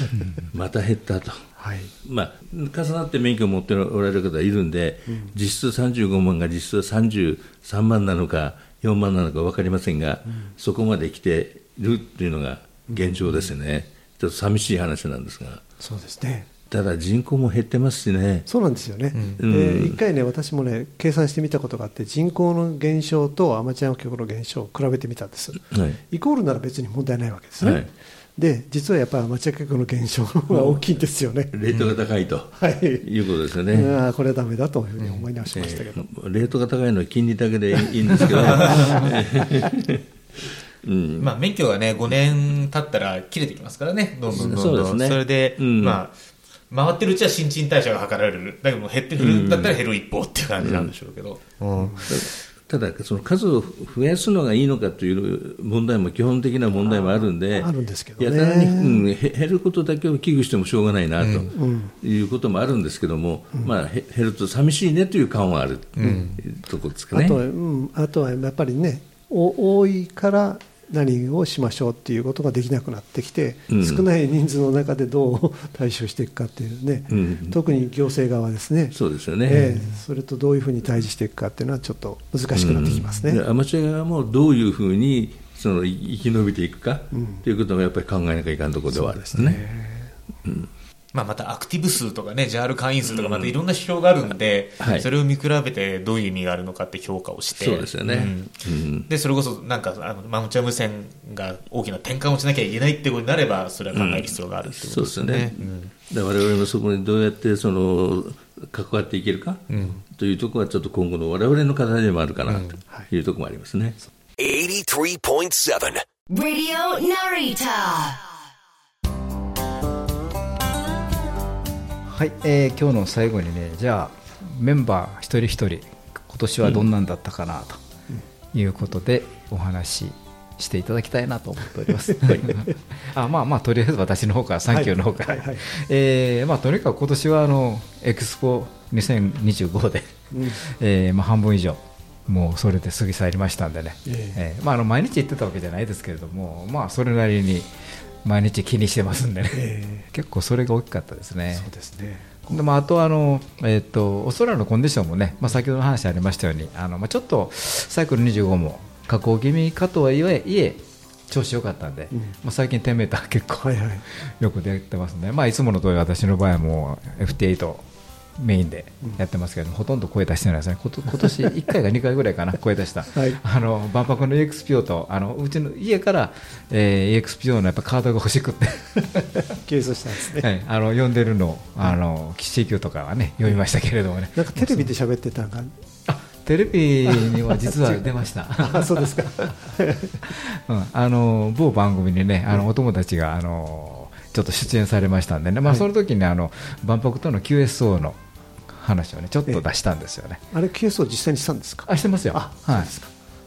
また減ったと、はい。まあ、重なって免許を持っておられる方いるんで、実質35万が実質33万なのか4万なのか分かりませんが、そこまで来ているっていうのが現状ですね、ちょっと寂しい話なんですが。そうですねただ人口も減ってますしね。そうなんですよね、うん。で一回ね、私もね、計算してみたことがあって、人口の減少とアマチュア局の減少を比べてみたんです、はい。イコールなら別に問題ないわけですね、はい。で実はやっぱりアマチュア客の減少の方が大きいんですよね、レートが高いと、はい、いうことですよね、うん、これはだめだというふうに思い直しましたけど、えー、レートが高いのは金利だけでいいんですけど、うん、まあ、免許がね、5年経ったら切れてきますからね、どんどんどんどん。そ,、ね、それで、うん、まあ、回ってるうちは新陳代謝が図られる。だけど減ってる。ん。だったら減る一方っていう感じなんでしょうけど。うん。ただ、その数を増やすのがいいのかという問題も基本的な問題もあるんで、あるんですけど、ね、やたらに、うん、減ることだけを危惧してもしょうがないなということもあるんですけども、うん、まあ、減ると寂しいねという感はある、うん、ところですかね。あと,、うん、あとはやっぱりね、多いから何をしましょうっていうことができなくなってきて、うん、少ない人数の中でどう対処していくかっていうね、うん、特に行政側ですね。そうですよね、えー、それとどういうふうに対峙していくかっていうのはちょっと難しくなってきますね、うん、アマチュア側もどういうふうにその生き延びていくかということもやっぱり考えなきゃいかんところではあるんですね。うんまあ、またアクティブ数とかね、JAL 会員数とか、またいろんな指標があるんで、うんはい、それを見比べてどういう意味があるのかって評価をして、そうですよね。うん、で、それこそ、なんか、あの、マムチャ無線が大きな転換をしなきゃいけないってことになれば、それは考える必要があるってことですよね。われわれもそこにどうやって、その、関わっていけるか、というところは、ちょっと今後のわれわれの課題でもあるかな、とい。うところもありますね。83.7 Radio Narita はい、えー、今日の最後にねじゃあメンバー一人一人今年はどんなんだったかなということでお話ししていただきたいなと思っております。あまあまあとりあえず私の方からサンキューの方から、はいはい、えー、まあとにかく今年はあのエクスポ2025で、うん、えー、まあ半分以上もうそれで過ぎ去りましたんでね、えー、えー、まああの毎日行ってたわけじゃないですけれどもまあそれなりに毎日気にしてますんでね、えー、結構それが大きかったですね。そうですね。でもあとあの、えーと、お空のコンディションもね、まあ、先ほどの話ありましたようにあの、まあ、ちょっとサイクル25も下降気味かとはいえ調子良かったんで、うん、まあ、最近10メーター結構、はいはい、よく出てますね、まあ、いつもの通り私の場合はもう FT8 メインでやってますけど、うん、ほとんど声出してないですね、今年1回か2回ぐらいかな、声出した、はい、あの万博の EXPO とあのうちの家から、えー、EXPO のやっぱカードが欲しくて。計算したんですね、はい、あの読んでるの、あの騎士級とかはね、読みましたけれどもね、なんかテレビで喋ってたんか。テレビには実は 出ました。あそうですか。うん、あの某番組にね、あのお友達があのちょっと出演されましたんでね、まあその時にあの万博との QSO の話をねちょっと出したんですよね、あれ QS を実際にしたんですか？あしてますよ。あはい。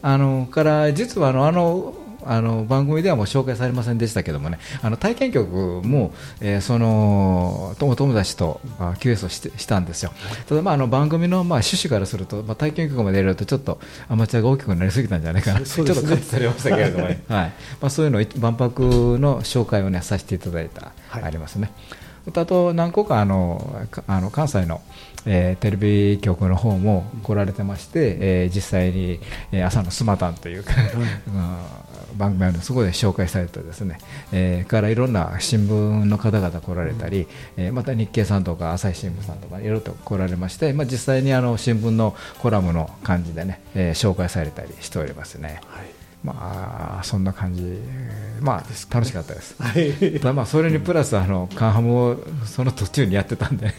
あのから実はあのあのあの番組ではもう紹介されませんでしたけどもね。あの体験局も、えー、そのお友達と QS をしてしたんですよ。ただまああの番組のまあ趣旨からすると、まあ、体験局までやるとちょっとアマチュアが大きくなりすぎたんじゃないかな、ね、ちょっとカットされましたけれどもね、はい。まあ、そういうの万博の紹介をねさせていただいた、はい、ありますね。あと何個かあのあの関西のえー、テレビ局の方も来られてまして、えー、実際に、えー、朝のスマタンというか、番組あるのそこで紹介されてですね、えー、からいろんな新聞の方々来られたり、うん、えー、また日経さんとか朝日新聞さんとかいろいろと来られまして、まあ、実際にあの新聞のコラムの感じでね、えー、紹介されたりしておりますね。はいまあ、そんな感じ、まあ、楽しかったです。はい、まあそれにプラスあのカンハムをその途中にやってたんで、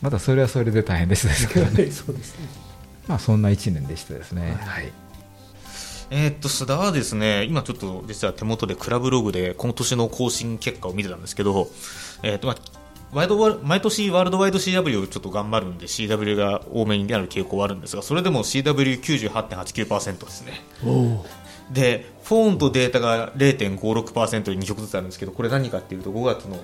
またそれはそれで大変でしたけどね。そうですね。まあそんな1年でしたですね。はい。えー、っと須田はですね今ちょっと実は手元でクラブログで今年の更新結果を見てたんですけど、えー、っとまあワイド毎年ワールドワイド CW をちょっと頑張るんで CW が多めになる傾向はあるんですがそれでも CW98.89% ですねでフォーンとデータが0.56%に2色ずつあるんですけどこれ何かっていうと5月の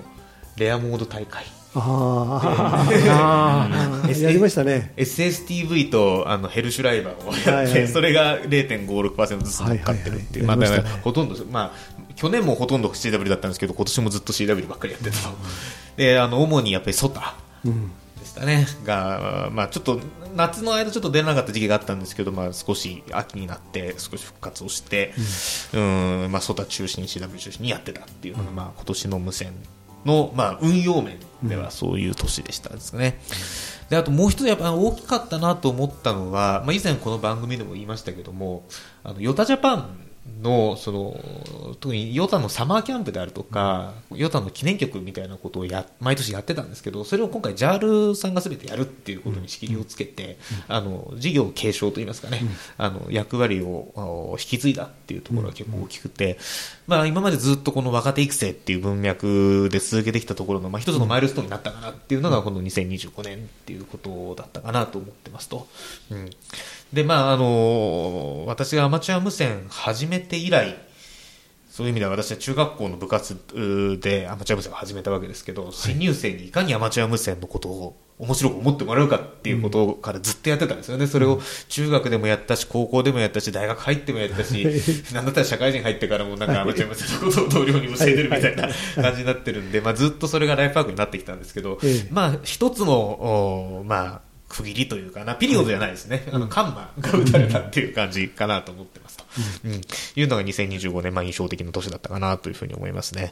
レアモード大会。ああやりましたね。SSTV とあのヘルシュライバーをやって、はいはい、それが0.56%ずつ乗っかってるっていう、まあ、ほとんど、まあ、去年もほとんど CW だったんですけど今年もずっと CW ばっかりやってたと、であの主にやっぱりソタ、うん。でしたね。が、まあ、ちょっと夏の間ちょっと出なかった時期があったんですけど、まあ、少し秋になって少し復活をして、うん、うんまあ、ソタ中心 CW 中心にやってたっていうのが、まあ、今年の無線の、まあ、運用面ではそういう年でしたですね。であともう一つやっぱ大きかったなと思ったのは、まあ、以前この番組でも言いましたけどもあのヨタジャパンのその特にヨタのサマーキャンプであるとか、ヨタの記念曲みたいなことをや毎年やってたんですけどそれを今回 JAL さんが全てやるっていうことに仕切りをつけて、あの事業継承といいますかね、あの役割を引き継いだっていうところが結構大きくて、まあ、今までずっとこの若手育成っていう文脈で続けてきたところの、まあ、一つのマイルストーンになったかなっていうのがこの2025年っていうことだったかなと思ってますと。うんで、まあ、あの、私がアマチュア無線始めて以来、そういう意味では私は中学校の部活でアマチュア無線を始めたわけですけど、新入生にいかにアマチュア無線のことを面白く思ってもらうかっていうことからずっとやってたんですよね。それを中学でもやったし、高校でもやったし、大学入ってもやったし、なんだったら社会人入ってからもなんかアマチュア無線のことを同僚に教えてるみたいな感じになってるんで、まあずっとそれがライフワークになってきたんですけど、まあ一つの、まあ、区切りというかな、ピリオドじゃないですね。あの、カンマが打たれたっていう感じかなと思ってますと。うん。いうのが2025年、まあ印象的な年だったかなというふうに思いますね。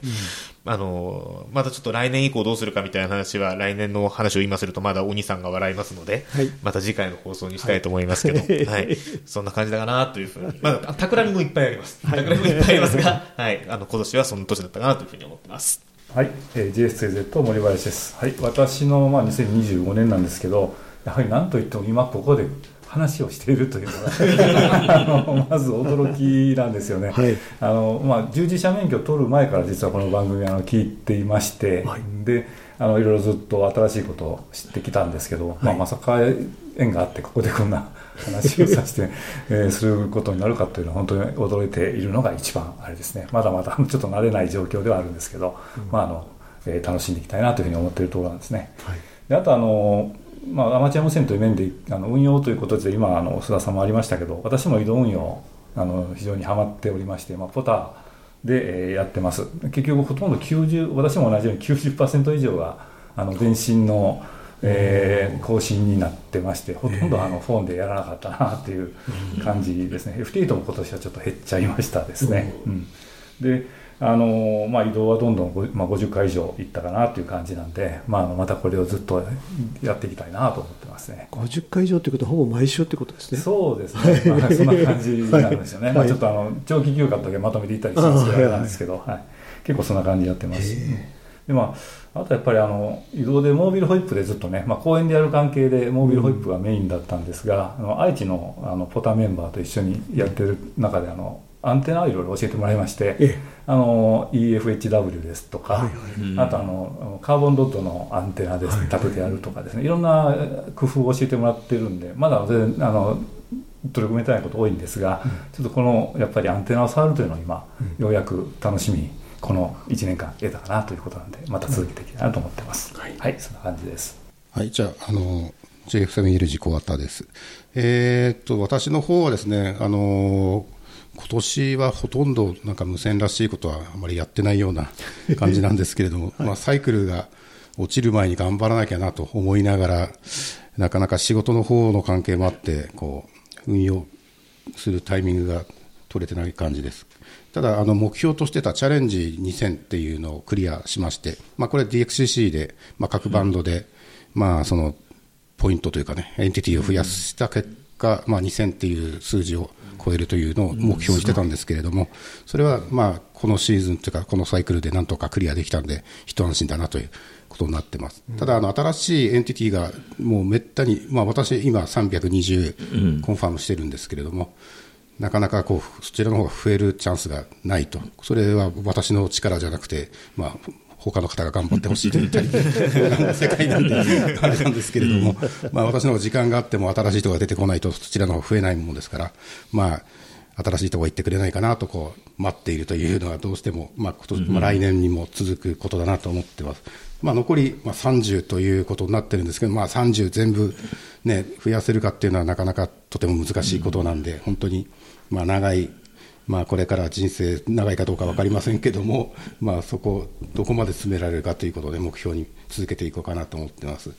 あの、またちょっと来年以降どうするかみたいな話は、来年の話を言いまするとまだ鬼さんが笑いますので、また次回の放送にしたいと思いますけど、はい。そんな感じだかなというふうに。まだ、企みもいっぱいあります。企みもいっぱいありますが、はい。あの、今年はその年だったかなというふうに思ってます。はい、えー、JS2Z 森林です。はい、私のまあ2025年なんですけど、やはり何といっても今ここで話をしているというのがあのまず驚きなんですよね、はい、あのまあ、従事者免許を取る前から実はこの番組あの聞いていまして、はい、であのいろいろずっと新しいことを知ってきたんですけど、はい、まあ、まさか縁があってここでこんな話をさせて、えー、することになるかというのは本当に驚いているのが一番あれですね。まだまだちょっと慣れない状況ではあるんですけど、うん、まああのえー、楽しんでいきたいなというふうに思っているところなんですね。であとあのまあ、アマチュア無線という面であの運用ということで今あの須田さんもありましたけど私も移動運用あの非常にはまっておりまして、まあ、ポターで、えー、やってます。結局ほとんど90私も同じように90%以上があの電信の、えー、更新になってましてほとんどあのフォンでやらなかったなっていう感じですね、F8 も今年はちょっと減っちゃいましたですね、うん、であのまあ、移動はどんどん、まあ、50回以上いったかなという感じなんで、まあ、またこれをずっとやっていきたいなと思ってますね。50回以上ということはほぼ毎週ということですね。そうですね、まあ、そんな感じになるんですよね、はい、まあ、ちょっとあの長期休暇だけまとめていったりしますなんですけど、はい、結構そんな感じでやってます。で、まあ、あとやっぱりあの移動でモービルホイップでずっとね、まあ、公園でやる関係でモービルホイップがメインだったんですが、うん、あの愛知のあのポタメンバーと一緒にやってる中であのアンテナをいろいろ教えてもらいまして、あの EFHW ですとか、はいはい、あとあのカーボンドットのアンテナです、立ててやるとかですね。いろんな工夫を教えてもらってるんでまだ全然あの取り組めてないこと多いんですが、うん、ちょっとこのやっぱりアンテナを触るというのを今、うん、ようやく楽しみこの1年間得たかなということなんでまた続けていきたいなと思ってます、うん、はい、はい、そんな感じです。はいじゃああの JF7 ルジコワタです。えー、っと私の方はですねあの今年はほとんどなんか無線らしいことはあまりやってないような感じなんですけれども、はい、まあ、サイクルが落ちる前に頑張らなきゃなと思いながら、なかなか仕事の方の関係もあって、こう運用するタイミングが取れてない感じです。ただ、あの目標としてたチャレンジ2000っていうのをクリアしまして、まあ、これ DXCC で、まあ、各バンドで、まあ、そのポイントというかね、エンティティを増やした結果、まあ、2000っていう数字を超えるというのを目標にしてたんですけれども、それはまあこのシーズンというか、このサイクルでなんとかクリアできたんで、一安心だなということになってます。ただ、あの新しいエンティティがもうめったに、まあ、私、今、320コンファームしてるんですけれども、なかなかこうそちらの方が増えるチャンスがないと、それは私の力じゃなくて、まあ、他の方が頑張ってほしいと言ったり、世界なんで、あれなんですけれども、まあ、私の時間があっても新しい人が出てこないと、そちらの方が増えないものですから、まあ、新しい人が行ってくれないかなとこう待っているというのは、どうしても、まあ今年まあ、来年にも続くことだなと思ってます。まあ、残り、まあ、30ということになってるんですけど、まあ、30全部、ね、増やせるかっていうのはなかなかとても難しいことなんで、本当に、まあ、長いまあ、これから人生長いかどうか分かりませんけども、まあ、そこ、どこまで進められるかということで、目標に続けていこうかなと思ってます。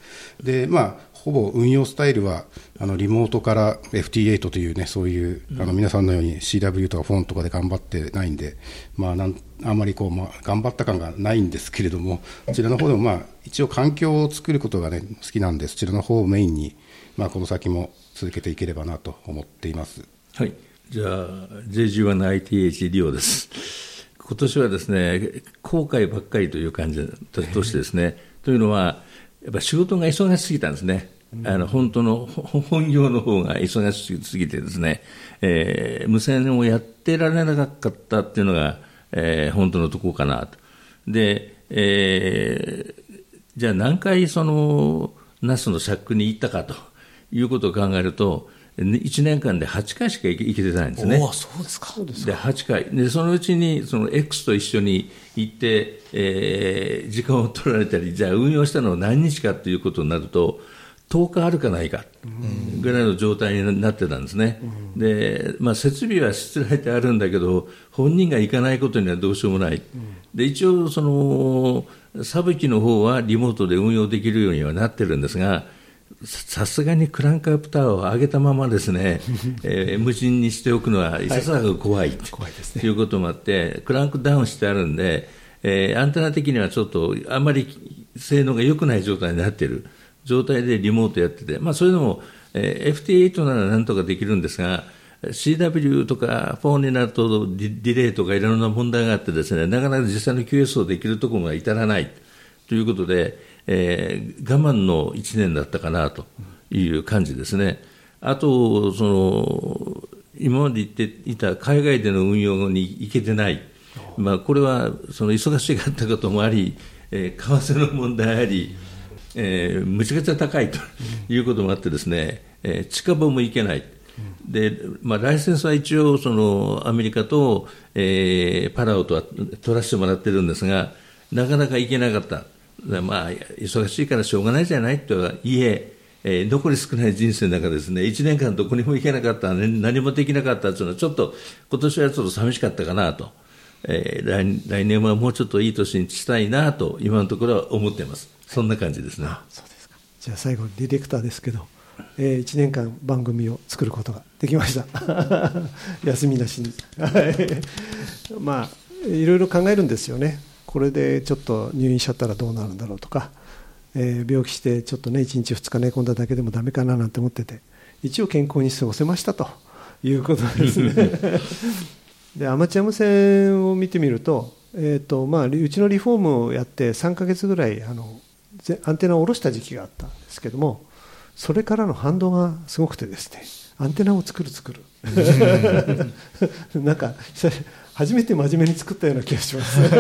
で、まあ、ほぼ運用スタイルは、あのリモートから FT8 というね、そういう、あの皆さんのように CW とかフォンとかで頑張ってないんで、まあ、なんあまりこう、まあ、頑張った感がないんですけれども、こちらの方でも、まあ、一応環境を作ることがね、好きなんで、そちらの方をメインに、まあ、この先も続けていければなと思っています。はいじゃあ JG1ITH リオです。今年はですね後悔ばっかりという感じとしてですね。というのはやっぱ仕事が忙しすぎたんですね。あの本当の本業の方が忙しすぎてですね、えー、無線をやってられなかったっていうのが、えー、本当のところかなと。で、えー、じゃあ何回そのナスのシャックに行ったかということを考えると、1年間で8回しか行けてないんですね。そうですか。で、8回。で、そのうちに、その X と一緒に行って、えー、時間を取られたり、じゃあ運用したのは何日かということになると、10日あるかないかぐらいの状態になってたんですね、うん、でまあ、設備はしつらえてあるんだけど、本人が行かないことにはどうしようもない、うん、で一応、そのサブ機の方はリモートで運用できるようにはなってるんですが、さすがにクランクアップタワーを上げたままですね、えー、無人にしておくのは、い。ささか怖い、はい、怖いですね、ということもあって、クランクダウンしてあるんで、えー、アンテナ的にはちょっとあんまり性能が良くない状態になっている。状態でリモートやってて、まあ、それでも、えー、FT8 ならなんとかできるんですが、CW とか4になるとディレイとかいろんな問題があってですね、なかなか実際の QS をできるところが至らない。ということで、えー、我慢の1年だったかなという感じですね。あと、その、今まで言っていた海外での運用に行けてない。まあ、これはその忙しかったこともあり、えー、為替の問題あり、えー、むちゃくちゃ高いということもあってですね、えー、近場も行けない。で、まあ、ライセンスは一応、その、アメリカと、えー、パラオとは取らせてもらってるんですが、なかなか行けなかった。まあ、忙しいからしょうがないじゃないとはいえ、えー、残り少ない人生の中ですね、1年間どこにも行けなかった、ね、何もできなかったというのは、ちょっと、今年はちょっと寂しかったかなと。えー、来来年はもうちょっといい年にしたいなと、今のところは思っています。そんな感じですね。そうですかじゃあ最後ディレクターですけど、えー、1年間番組を作ることができました 休みなしにまあいろいろ考えるんですよねこれでちょっと入院しちゃったらどうなるんだろうとか、えー、病気してちょっとね1日2日寝込んだだけでもダメかななんて思ってて一応健康に過ごせましたということですね。でアマチュア無線を見てみると,、えーとまあ、うちのリフォームをやって3か月ぐらいあのアンテナを下ろした時期があったんですけどもそれからの反動がすごくてですねアンテナを作る作る。なんか初めて真面目に作ったような気がします。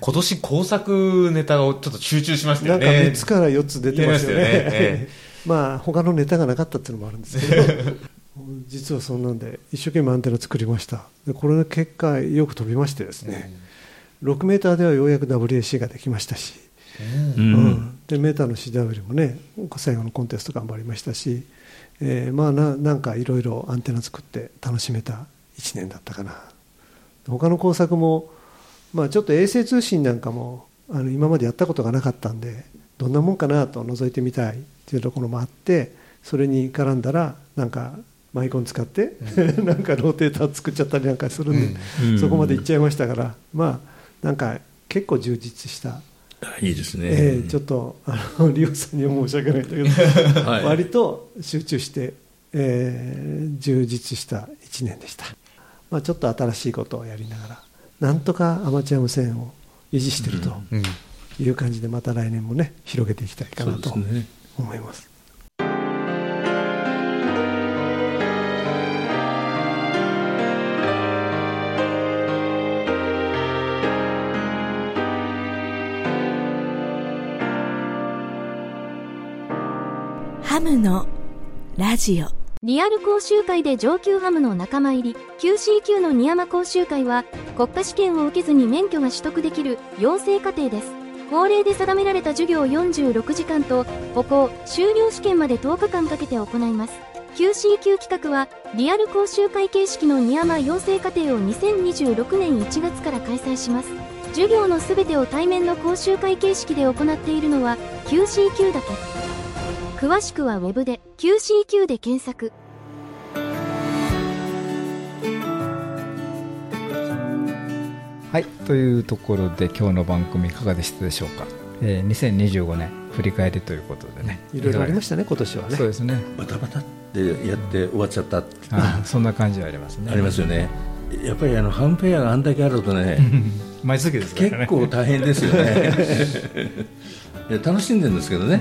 今年工作ネタをちょっと集中しましたよね。なんか3つから4つ出てますよね、ね、まあ他のネタがなかったっていうのもあるんですけど。実はそんなんで一生懸命アンテナ作りました。でこれの結果よく飛びましてですね、6メーターではようやく WAC ができましたし。うん、でメーターの CW もね最後のコンテスト頑張りましたし、えー、まあななんかいろいろアンテナ作って楽しめた1年だったかな他の工作も、まあ、ちょっと衛星通信なんかもあの今までやったことがなかったんでどんなもんかなと覗いてみたいっていうところもあってそれに絡んだらなんかマイコン使って なんかローテーター作っちゃったりなんかするんで、そこまで行っちゃいましたからまあなんか結構充実した。いいですね、えー、ちょっとあのリオさんには申し訳ないんだけど、はい、割と集中して、えー、充実した1年でした、まあ、ちょっと新しいことをやりながらなんとかアマチュア無線を維持しているという感じでまた来年もね広げていきたいかなと思います。ハムのラジオリアル講習会で上級ハムの仲間入り QCQ のニヤマ講習会は国家試験を受けずに免許が取得できる養成課程です。法令で定められた授業46時間と歩行修了試験まで10日間かけて行います。QCQ 企画はリアル講習会形式のニヤマ養成課程を2026年1月から開催します。授業のすべてを対面の講習会形式で行っているのは QCQ だけ。詳しくは Web で QCQ で検索。はいというところで今日の番組いかがでしたでしょうか、えー、2025年振り返りということでね。いろいろありましたね今年はね。そうですね。バタバタってやって終わっちゃった。あそんな感じはありますね。ありますよね。やっぱりあのハンペアがあんだけあるとね 毎月です結構大変ですよね。楽しんでるんですけどね、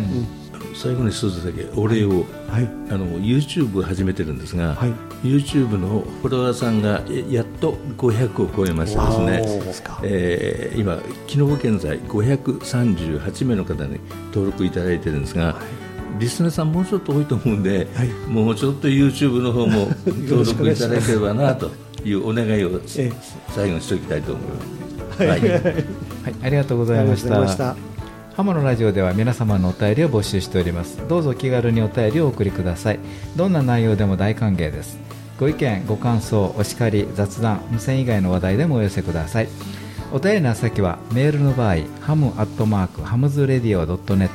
最後に一つだけお礼を、はい。あの YouTube 始めてるんですが、はい。YouTube のフォロワーさんがえやっと500を超えましてですねえー今、昨日現在538名の方に登録いただいてるんですが、リスナーさんもうちょっと多いと思うんで、はい。もうちょっと YouTube の方も 登録いただければなというお願いをええ最後にしておきたいと思います。はい。はい、ありがとうございましありがとうございまたしたハモのラジオでは皆様のお便りを募集しております。どうぞ気軽にお便りをお送りください。どんな内容でも大歓迎です。ご意見ご感想お叱り雑談無線以外の話題でもお寄せください。お便りの先はメールの場合ハムアットマークハムズレディオ .net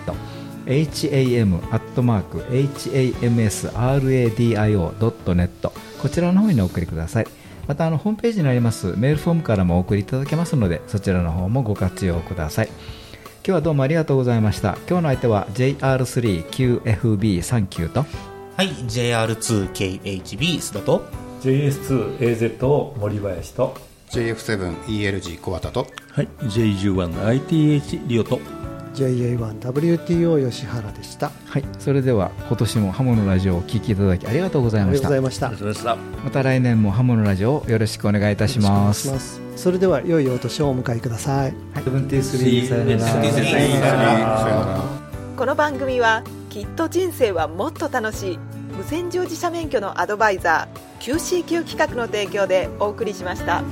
ham アットマーク hamsradio.net こちらの方にお送りください。またあのホームページにありますメールフォームからもお送りいただけますのでそちらの方もご活用ください。今日はどうもありがとうございました。今日の相手は JR3QFB39 と。はい JR2KHB 須田と。JS2AZ を森林と。JF7ELG 小畑と。はい、J11ITH リオと JA1WTO 吉原でした。はい。それでは今年もハモのラジオをお聞きいただきありがとうございました。ました。ありがとうございました。また来年もハモのラジオをよろしくお願いいたします。それでは良いお年をお迎えください。73さよなら。さよなら。この番組はきっと人生はもっと楽しい。無線乗自社免許のアドバイザー QCQ 企画の提供でお送りしました。